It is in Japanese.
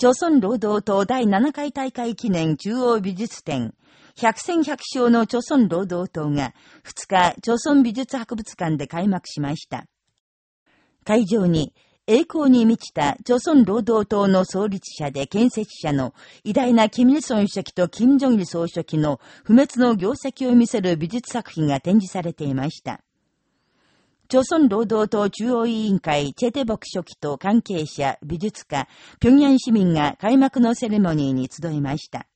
朝鮮労働党第7回大会記念中央美術展、百戦百勝の朝鮮労働党が2日、朝鮮美術博物館で開幕しました。会場に、栄光に満ちた朝鮮労働党の創立者で建設者の偉大なキム・イルソン主席とキム・ジョンイル総書記の不滅の業績を見せる美術作品が展示されていました。朝鮮労働党中央委員会チェテボク書記と関係者、美術家、平壌市民が開幕のセレモニーに集いました。